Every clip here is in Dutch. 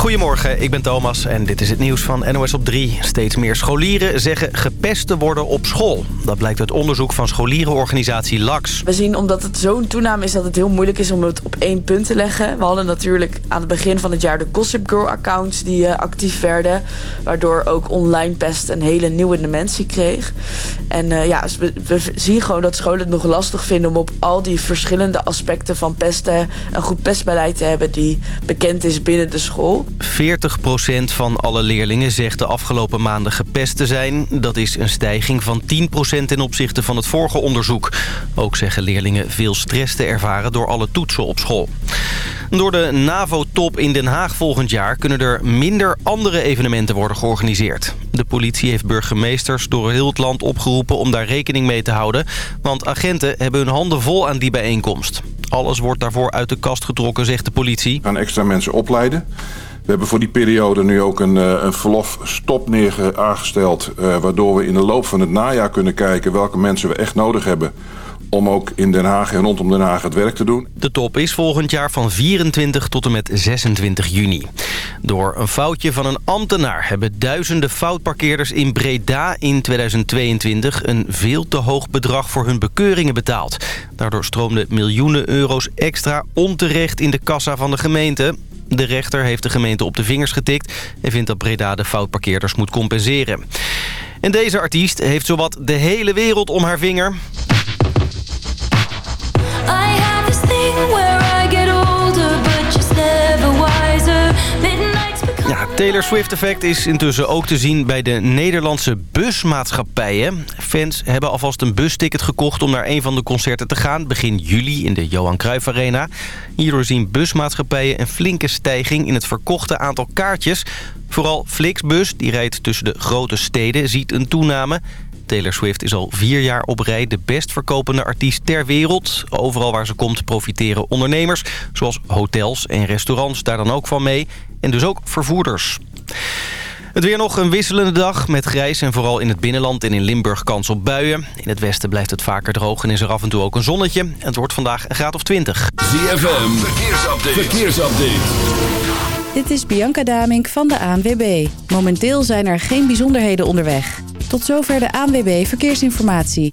Goedemorgen, ik ben Thomas en dit is het nieuws van NOS op 3. Steeds meer scholieren zeggen gepest te worden op school. Dat blijkt uit onderzoek van scholierenorganisatie LAX. We zien omdat het zo'n toename is dat het heel moeilijk is om het op één punt te leggen. We hadden natuurlijk aan het begin van het jaar de Gossip Girl accounts die uh, actief werden. Waardoor ook online pest een hele nieuwe dimensie kreeg. En uh, ja, we, we, zien gewoon dat scholen het nog lastig vinden om op al die verschillende aspecten van pesten een goed pestbeleid te hebben die bekend is binnen de school. 40% van alle leerlingen zegt de afgelopen maanden gepest te zijn. Dat is een stijging van 10% ten opzichte van het vorige onderzoek. Ook zeggen leerlingen veel stress te ervaren door alle toetsen op school. Door de NAVO-top in Den Haag volgend jaar kunnen er minder andere evenementen worden georganiseerd. De politie heeft burgemeesters door heel het land opgeroepen om daar rekening mee te houden. Want agenten hebben hun handen vol aan die bijeenkomst. Alles wordt daarvoor uit de kast getrokken, zegt de politie. We gaan extra mensen opleiden. We hebben voor die periode nu ook een, een verlofstop neer aangesteld... Uh, waardoor we in de loop van het najaar kunnen kijken welke mensen we echt nodig hebben om ook in Den Haag en rondom Den Haag het werk te doen. De top is volgend jaar van 24 tot en met 26 juni. Door een foutje van een ambtenaar hebben duizenden foutparkeerders in Breda in 2022 een veel te hoog bedrag voor hun bekeuringen betaald. Daardoor stroomden miljoenen euro's extra onterecht in de kassa van de gemeente. De rechter heeft de gemeente op de vingers getikt en vindt dat Breda de foutparkeerders moet compenseren. En deze artiest heeft zowat de hele wereld om haar vinger. Taylor Swift effect is intussen ook te zien bij de Nederlandse busmaatschappijen. Fans hebben alvast een busticket gekocht om naar een van de concerten te gaan... begin juli in de Johan Cruijff Arena. Hierdoor zien busmaatschappijen een flinke stijging in het verkochte aantal kaartjes. Vooral Flixbus, die rijdt tussen de grote steden, ziet een toename... Taylor Swift is al vier jaar op rij de best verkopende artiest ter wereld. Overal waar ze komt profiteren ondernemers, zoals hotels en restaurants daar dan ook van mee. En dus ook vervoerders. Het weer nog een wisselende dag met grijs en vooral in het binnenland en in Limburg kans op buien. In het westen blijft het vaker droog en is er af en toe ook een zonnetje. Het wordt vandaag een graad of 20. ZFM, verkeersupdate. verkeersupdate. Dit is Bianca Damink van de ANWB. Momenteel zijn er geen bijzonderheden onderweg. Tot zover de ANWB Verkeersinformatie.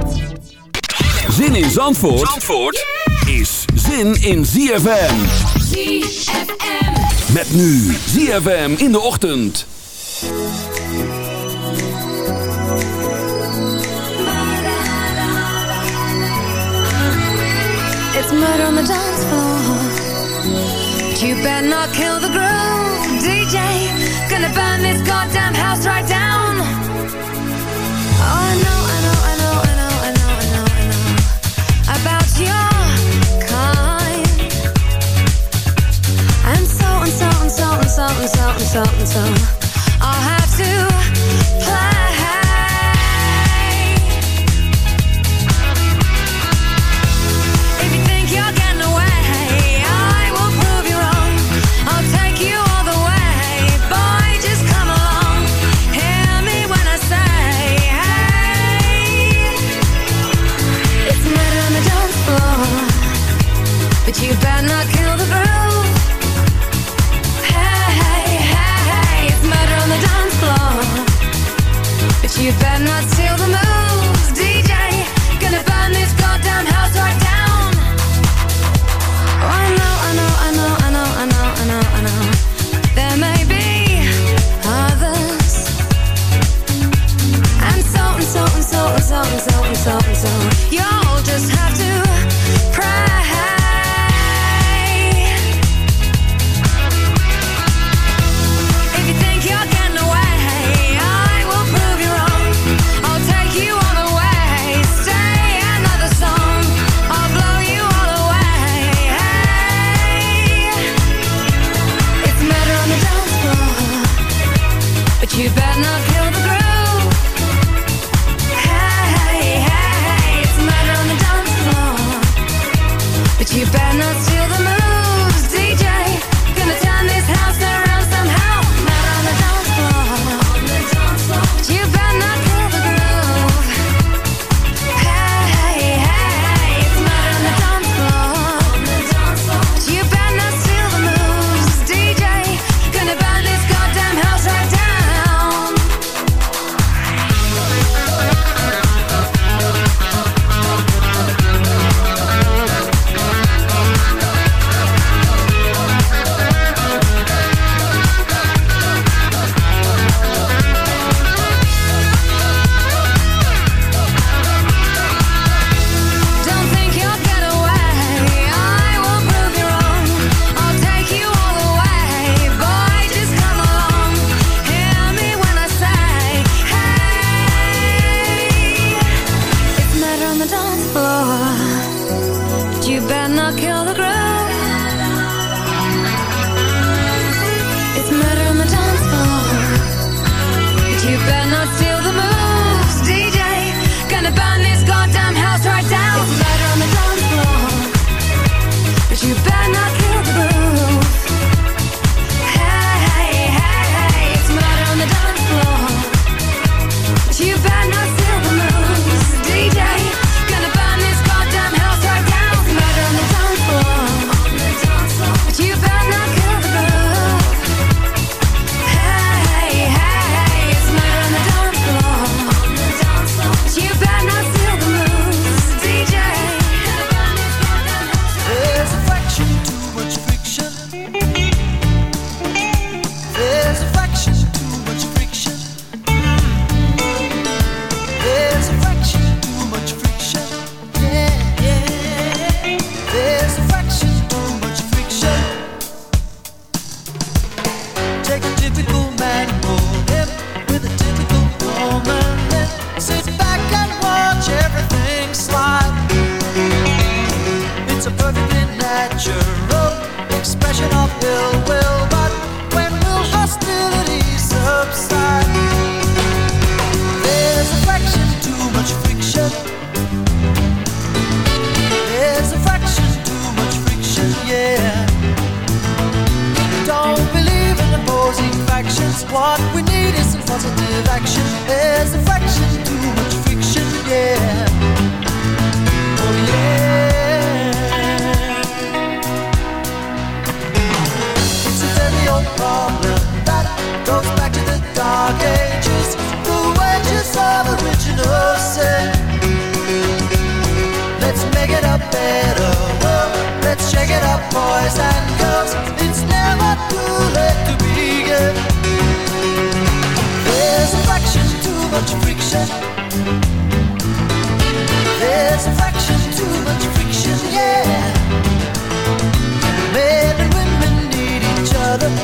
Zin in Zandvoort, Zandvoort is zin in ZFM. ZFM. Met nu ZFM in de ochtend. It's murder on the dance floor. You better not kill the groove, DJ. Gonna burn this goddamn house right down. Oh, I something so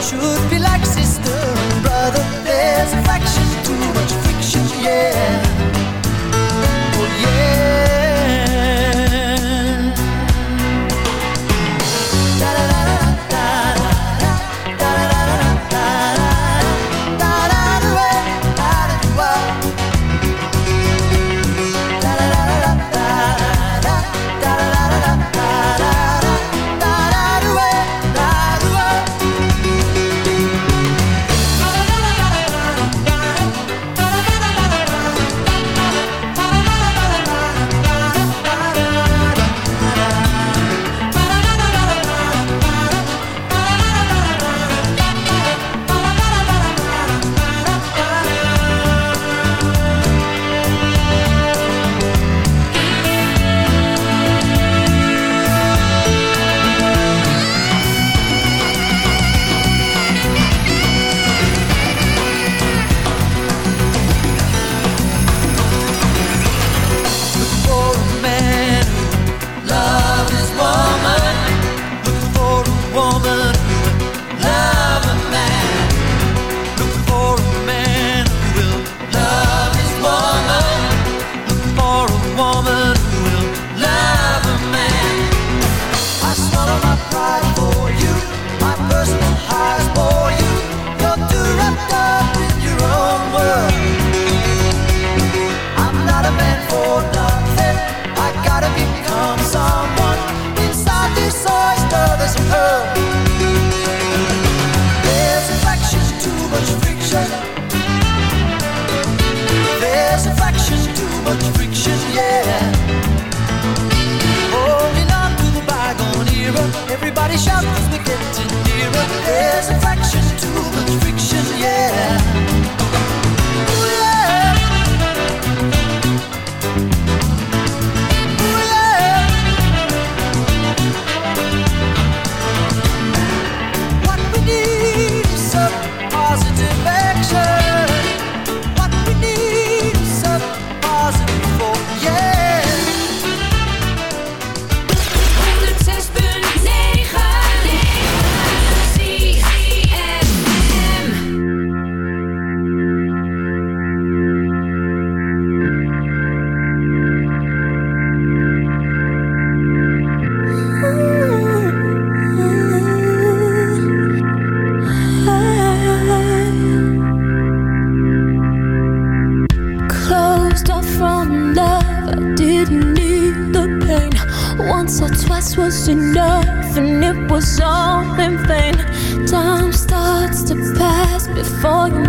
coşur was enough and it was all in vain. Time starts to pass before you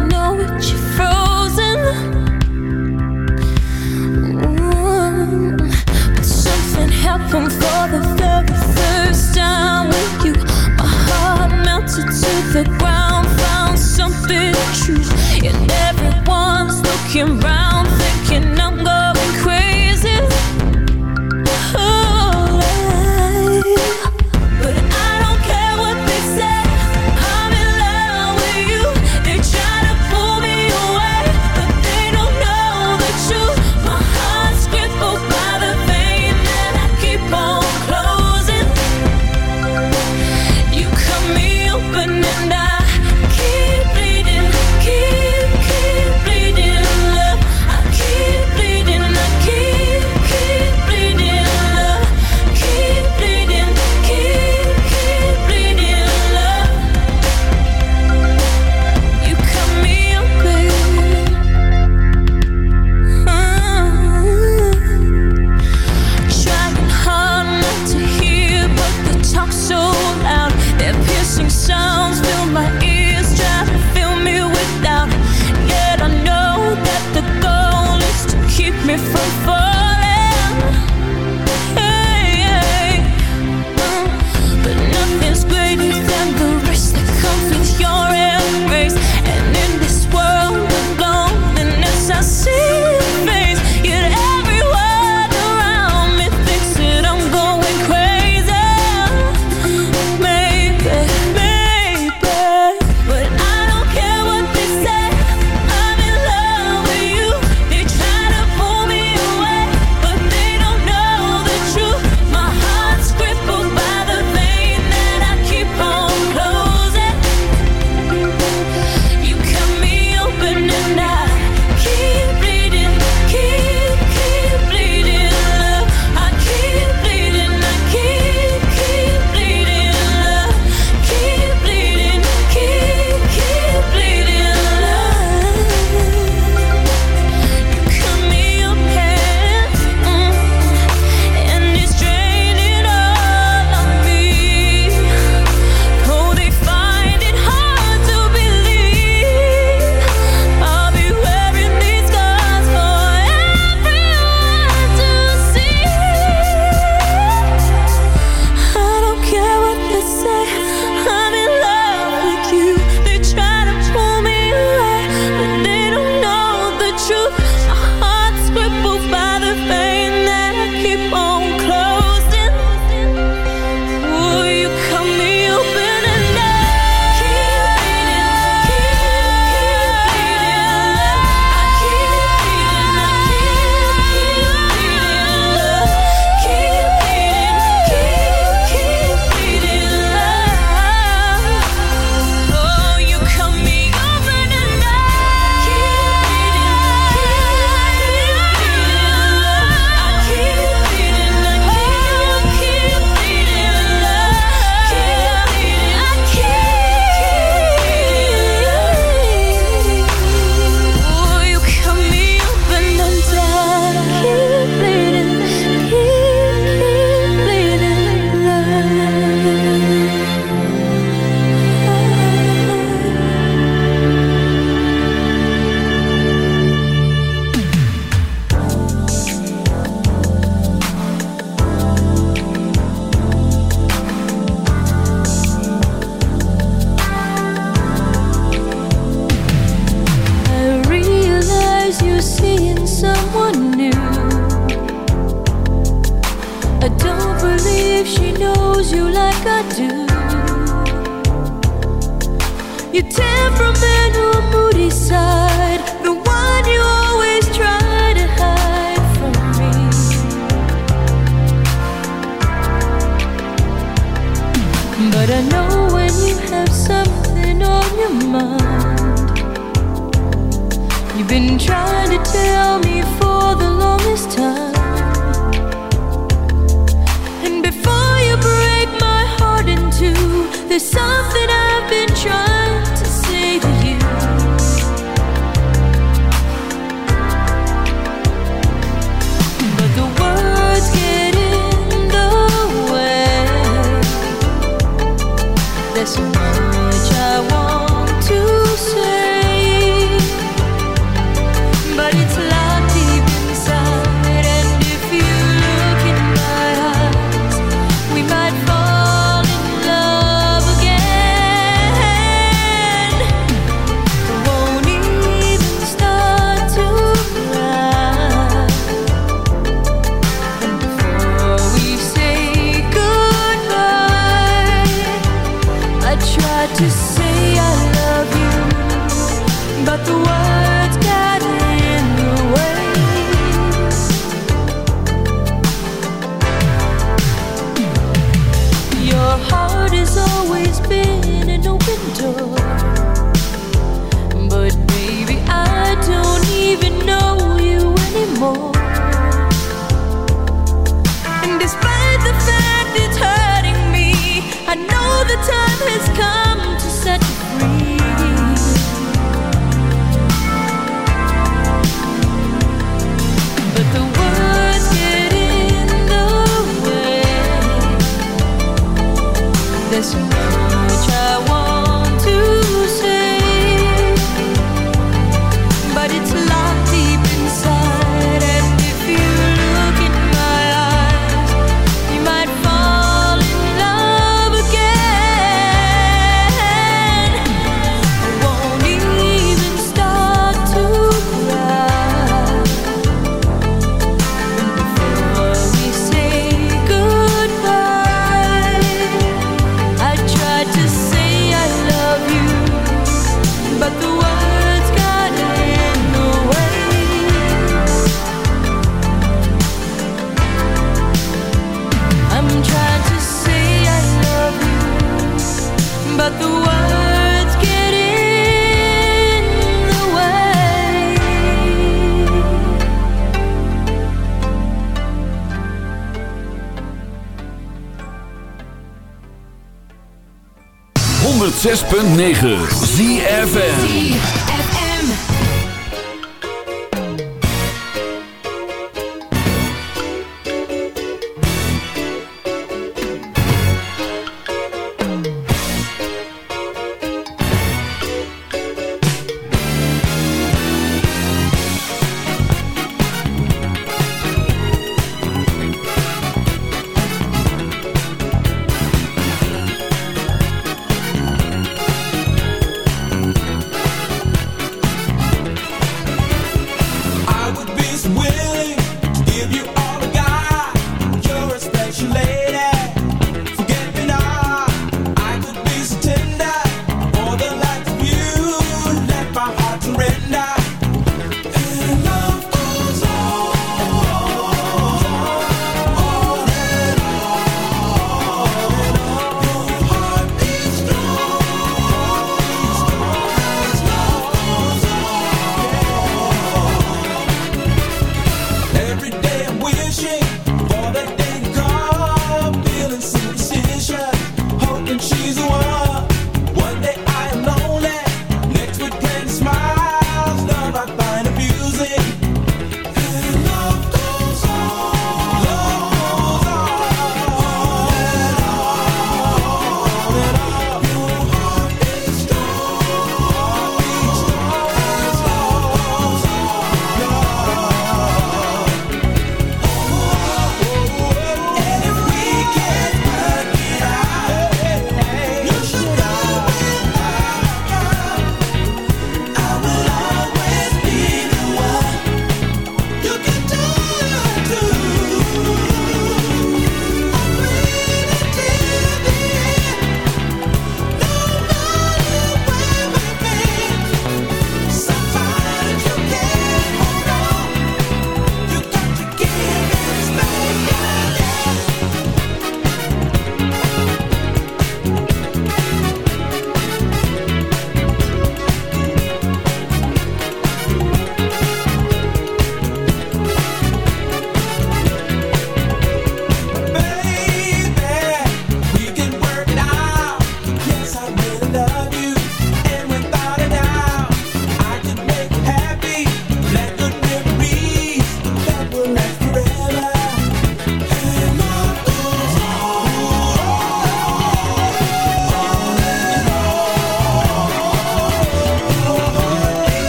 106.9 ZFN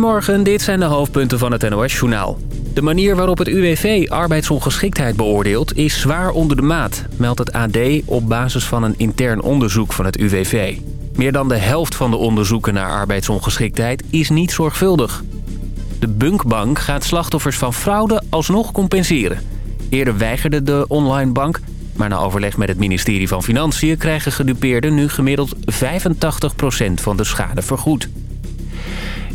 Goedemorgen, dit zijn de hoofdpunten van het NOS-journaal. De manier waarop het UWV arbeidsongeschiktheid beoordeelt is zwaar onder de maat, meldt het AD op basis van een intern onderzoek van het UWV. Meer dan de helft van de onderzoeken naar arbeidsongeschiktheid is niet zorgvuldig. De Bunkbank gaat slachtoffers van fraude alsnog compenseren. Eerder weigerde de online bank, maar na overleg met het ministerie van Financiën... krijgen gedupeerden nu gemiddeld 85% van de schade vergoed.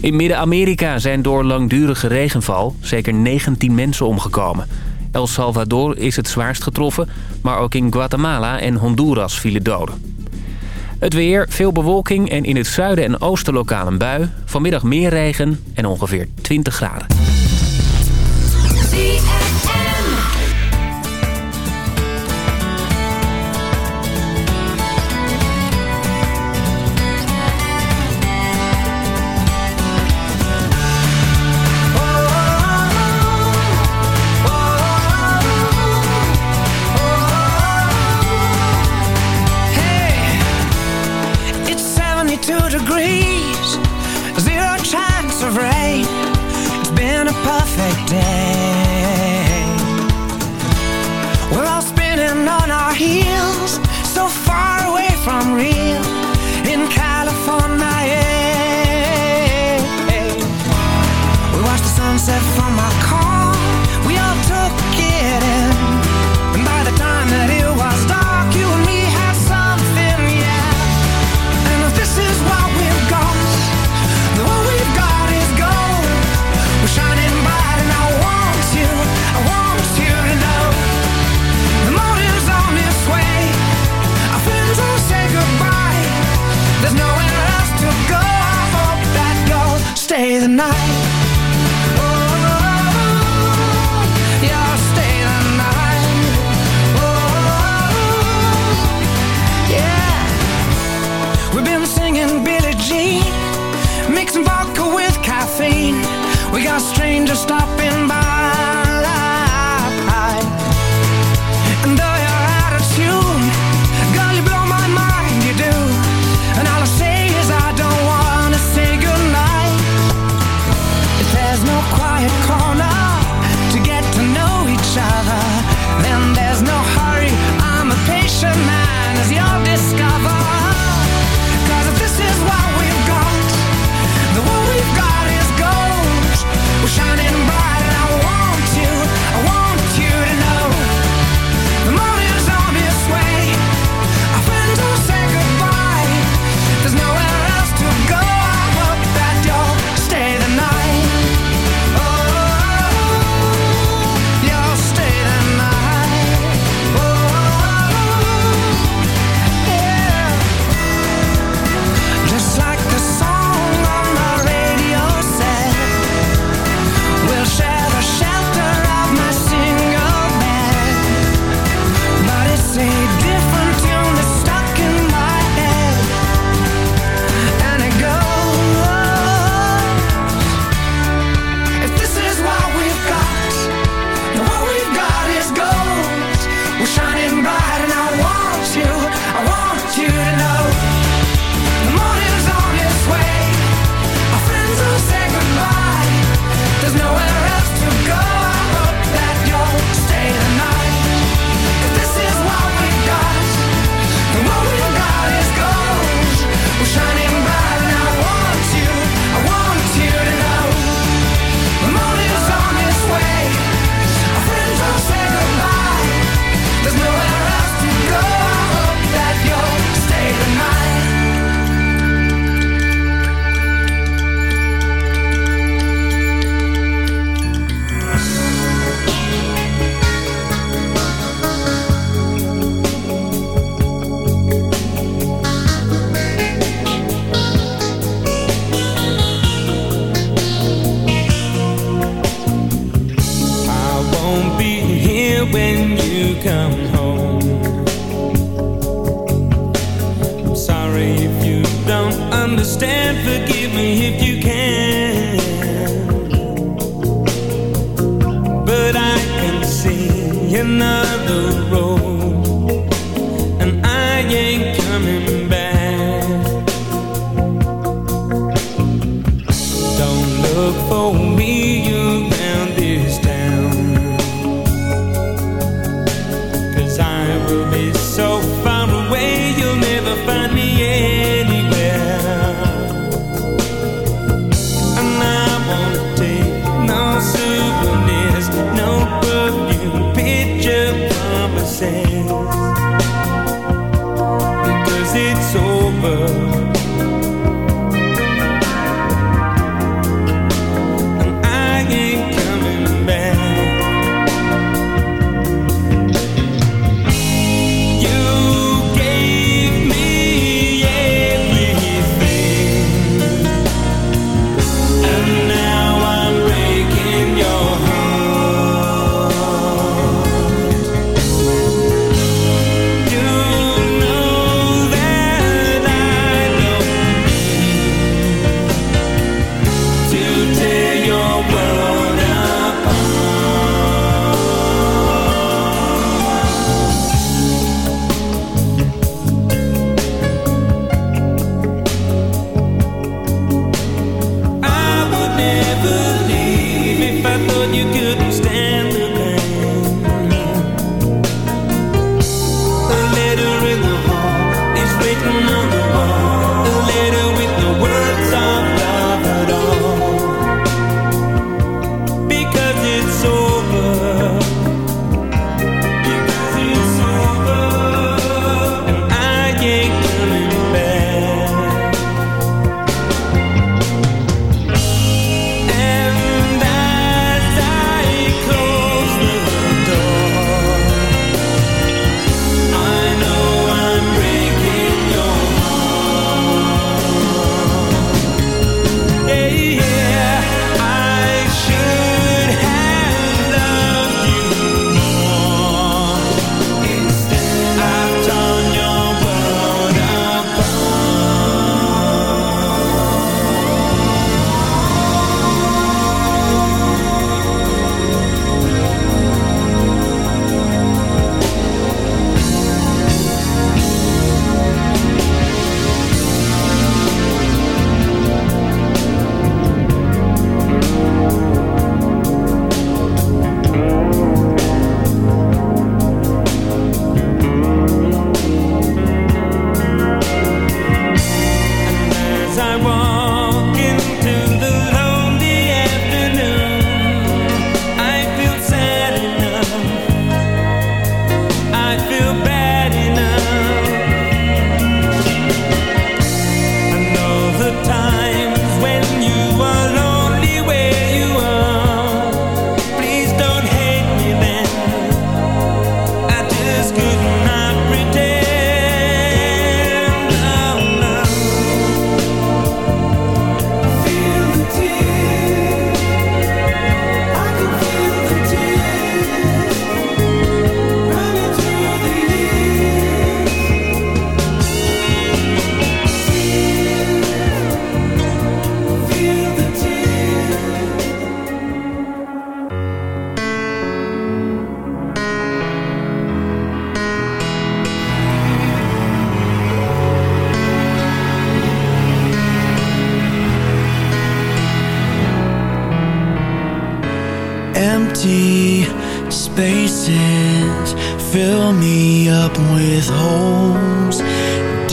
In Midden-Amerika zijn door langdurige regenval zeker 19 mensen omgekomen. El Salvador is het zwaarst getroffen, maar ook in Guatemala en Honduras vielen doden. Het weer, veel bewolking en in het zuiden en oosten lokaal een bui. Vanmiddag meer regen en ongeveer 20 graden.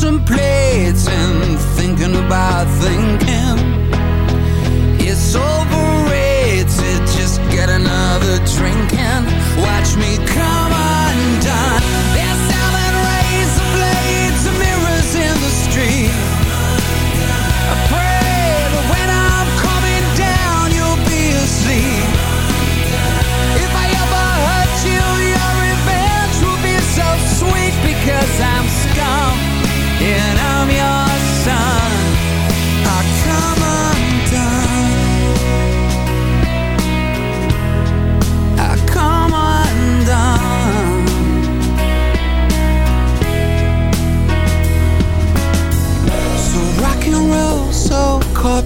contemplating, thinking about thinking. It's overrated, just get another drink and watch me.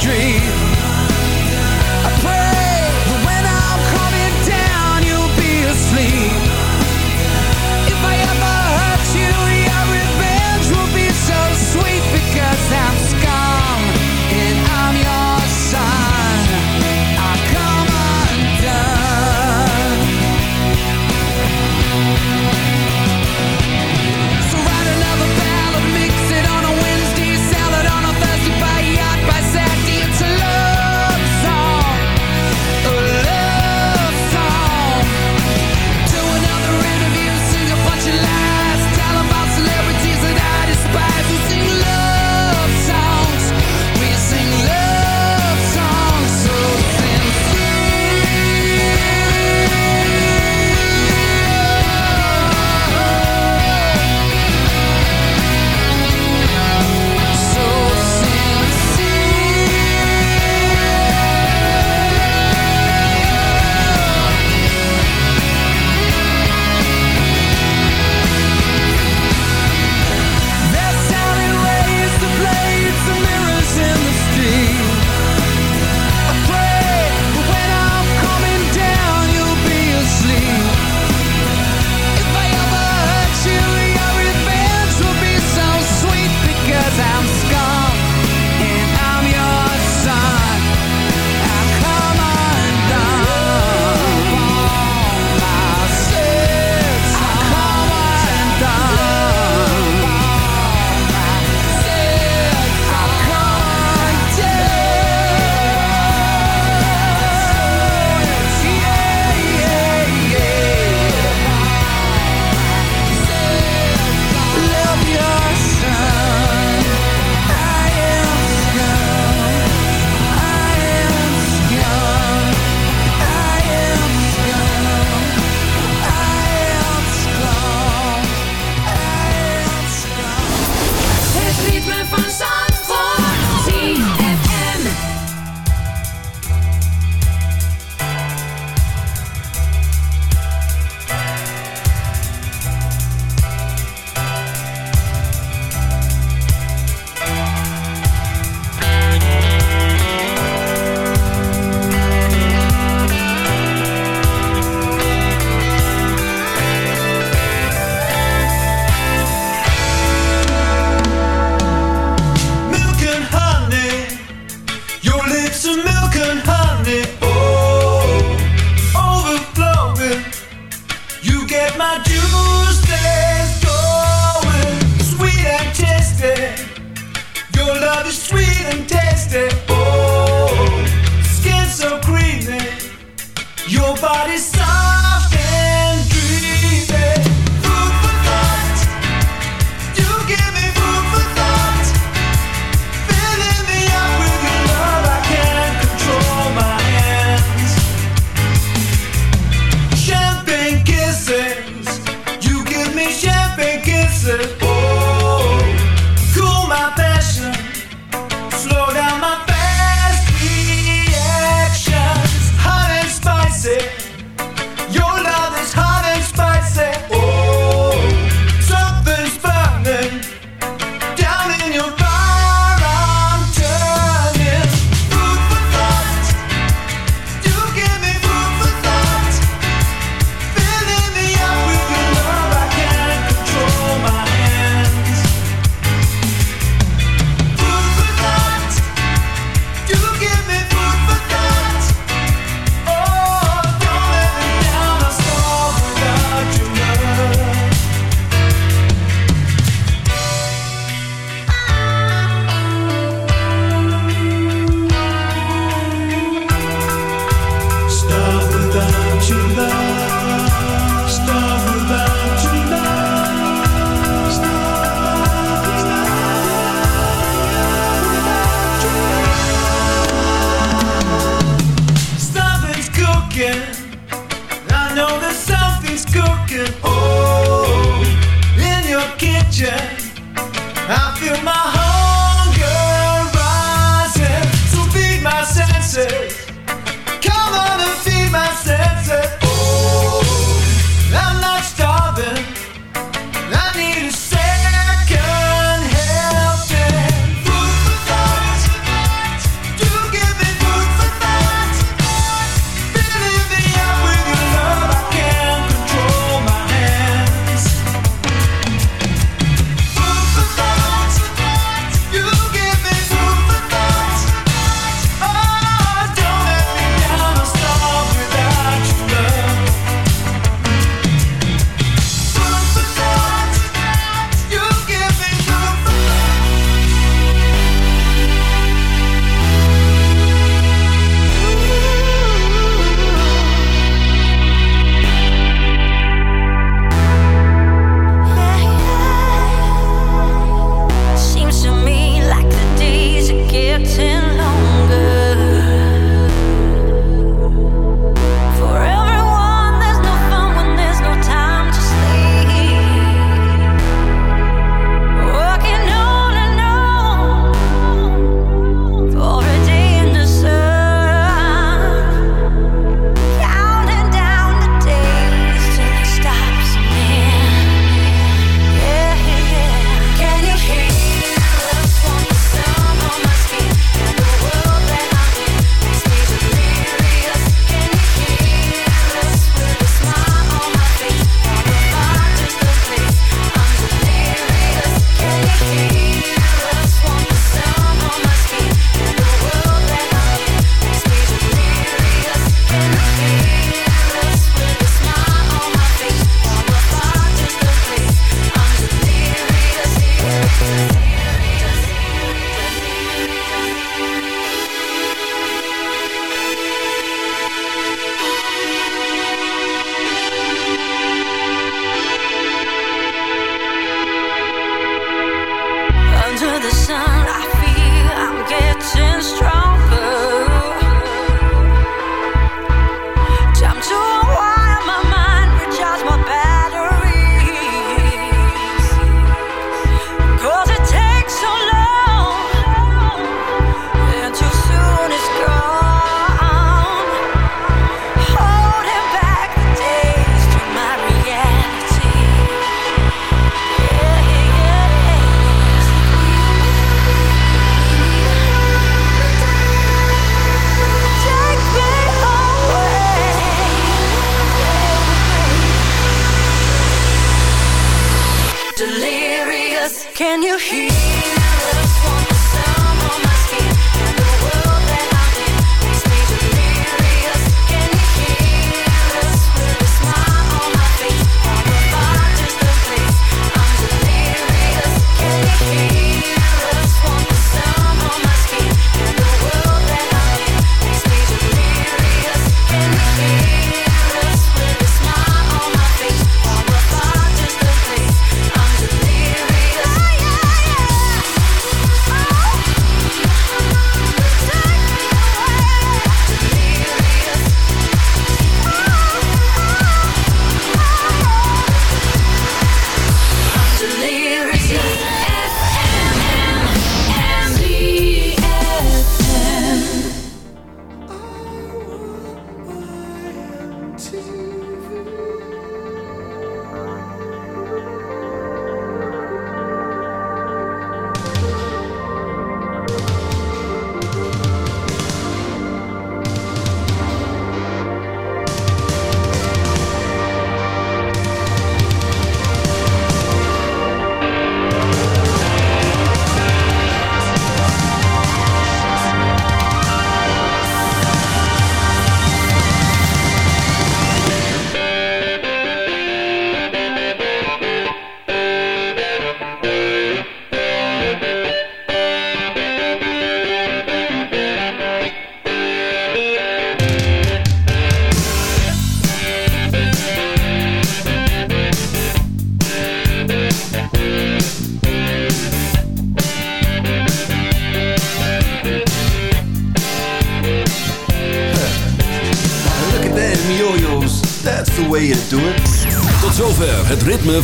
street.